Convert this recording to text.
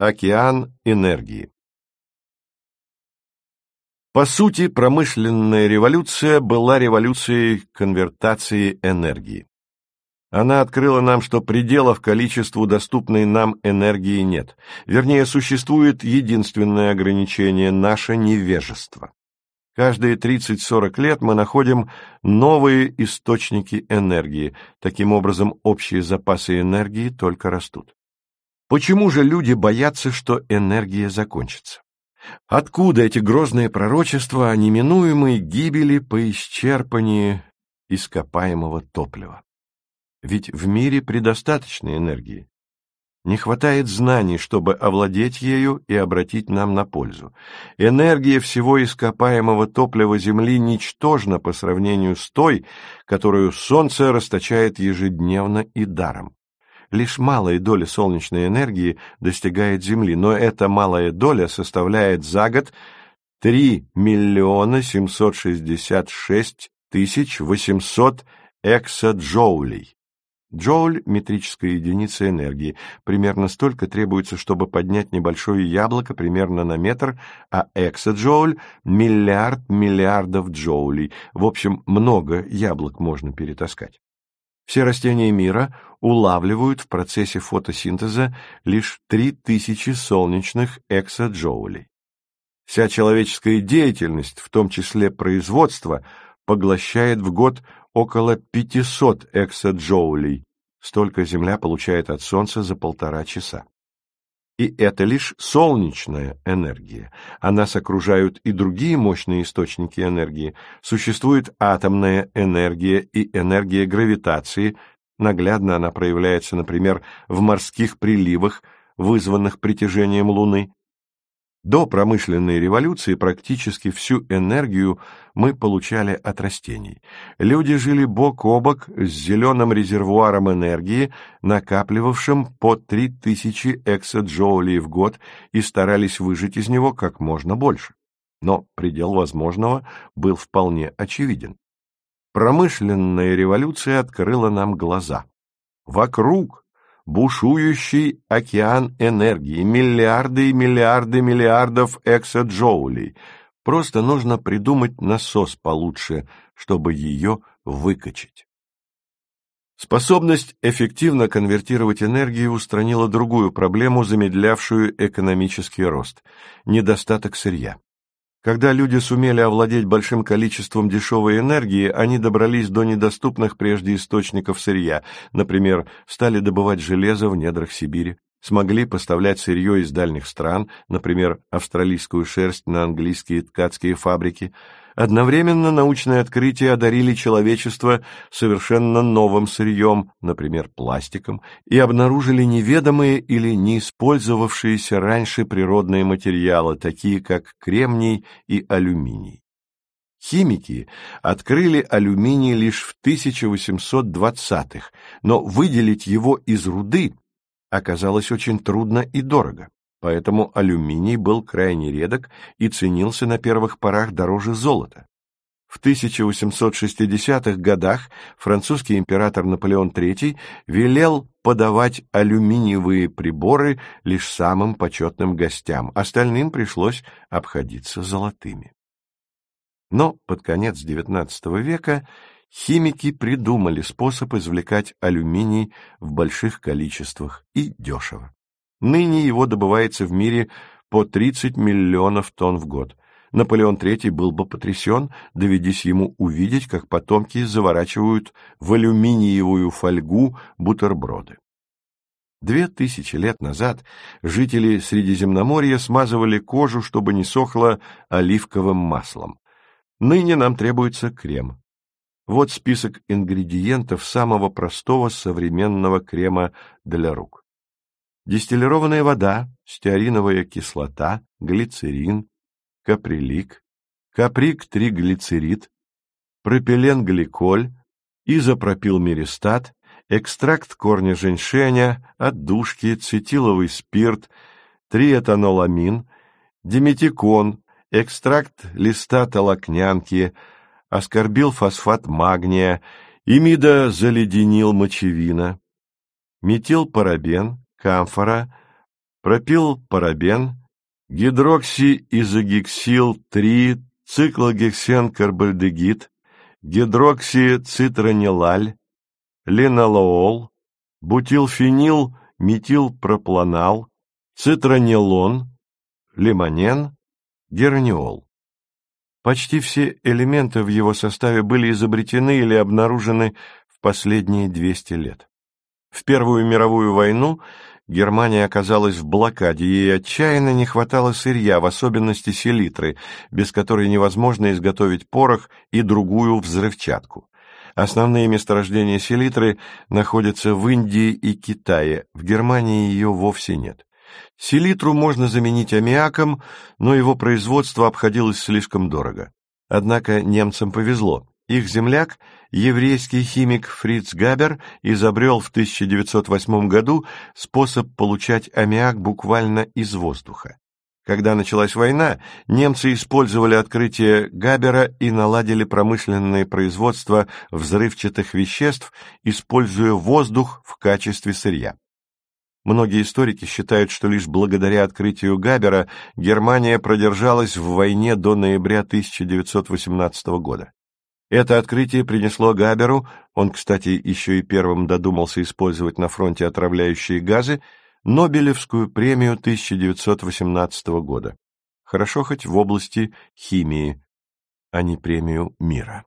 Океан энергии По сути, промышленная революция была революцией конвертации энергии. Она открыла нам, что пределов количеству доступной нам энергии нет. Вернее, существует единственное ограничение – наше невежество. Каждые 30-40 лет мы находим новые источники энергии. Таким образом, общие запасы энергии только растут. Почему же люди боятся, что энергия закончится? Откуда эти грозные пророчества о неминуемой гибели по исчерпании ископаемого топлива? Ведь в мире предостаточно энергии. Не хватает знаний, чтобы овладеть ею и обратить нам на пользу. Энергия всего ископаемого топлива Земли ничтожна по сравнению с той, которую Солнце расточает ежедневно и даром. Лишь малая доля солнечной энергии достигает Земли, но эта малая доля составляет за год 3 миллиона 766 тысяч 800 эксаджоулей. Джоуль – метрическая единица энергии. Примерно столько требуется, чтобы поднять небольшое яблоко примерно на метр, а эксаджоуль – миллиард миллиардов джоулей. В общем, много яблок можно перетаскать. Все растения мира улавливают в процессе фотосинтеза лишь 3000 солнечных эксаджоулей. Вся человеческая деятельность, в том числе производство, поглощает в год около 500 эксаджоулей. Столько Земля получает от Солнца за полтора часа. И это лишь солнечная энергия. А нас окружают и другие мощные источники энергии. Существует атомная энергия и энергия гравитации. Наглядно она проявляется, например, в морских приливах, вызванных притяжением Луны. До промышленной революции практически всю энергию мы получали от растений. Люди жили бок о бок с зеленым резервуаром энергии, накапливавшим по 3000 эксаджоулей в год и старались выжить из него как можно больше. Но предел возможного был вполне очевиден. Промышленная революция открыла нам глаза. Вокруг бушующий океан энергии, миллиарды и миллиарды миллиардов эксаджоулей. Просто нужно придумать насос получше, чтобы ее выкачать. Способность эффективно конвертировать энергию устранила другую проблему, замедлявшую экономический рост – недостаток сырья. Когда люди сумели овладеть большим количеством дешевой энергии, они добрались до недоступных прежде источников сырья, например, стали добывать железо в недрах Сибири, смогли поставлять сырье из дальних стран, например, австралийскую шерсть на английские ткацкие фабрики, Одновременно научные открытия одарили человечество совершенно новым сырьем, например, пластиком, и обнаружили неведомые или не использовавшиеся раньше природные материалы, такие как кремний и алюминий. Химики открыли алюминий лишь в 1820-х, но выделить его из руды оказалось очень трудно и дорого. Поэтому алюминий был крайне редок и ценился на первых порах дороже золота. В 1860-х годах французский император Наполеон III велел подавать алюминиевые приборы лишь самым почетным гостям, остальным пришлось обходиться золотыми. Но под конец XIX века химики придумали способ извлекать алюминий в больших количествах и дешево. Ныне его добывается в мире по 30 миллионов тонн в год. Наполеон III был бы потрясен, доведись ему увидеть, как потомки заворачивают в алюминиевую фольгу бутерброды. Две тысячи лет назад жители Средиземноморья смазывали кожу, чтобы не сохло оливковым маслом. Ныне нам требуется крем. Вот список ингредиентов самого простого современного крема для рук. Дистиллированная вода, стеариновая кислота, глицерин, каприлик, каприк-триглицерид, пропиленгликоль, изопропилмиристат, экстракт корня женьшеня, отдушки, цетиловый спирт, триэтаноламин, диметикон, экстракт листа толокнянки, аскорбил фосфат магния, имидозаледенил мочевина, метилпарабен, камфора, пропил парабен, гидроксиизогексил-3, циклогексен-карбальдегид, гидроксицитронилаль, линолоол, бутилфенил, метилпропланал, цитронилон, лимонен, герниол. Почти все элементы в его составе были изобретены или обнаружены в последние 200 лет. В Первую мировую войну Германия оказалась в блокаде, ей отчаянно не хватало сырья, в особенности селитры, без которой невозможно изготовить порох и другую взрывчатку. Основные месторождения селитры находятся в Индии и Китае, в Германии ее вовсе нет. Селитру можно заменить аммиаком, но его производство обходилось слишком дорого. Однако немцам повезло. Их земляк, еврейский химик Фриц Габер, изобрел в 1908 году способ получать аммиак буквально из воздуха. Когда началась война, немцы использовали открытие Габера и наладили промышленное производство взрывчатых веществ, используя воздух в качестве сырья. Многие историки считают, что лишь благодаря открытию Габера Германия продержалась в войне до ноября 1918 года. Это открытие принесло Габеру, он, кстати, еще и первым додумался использовать на фронте отравляющие газы, Нобелевскую премию 1918 года. Хорошо хоть в области химии, а не премию мира.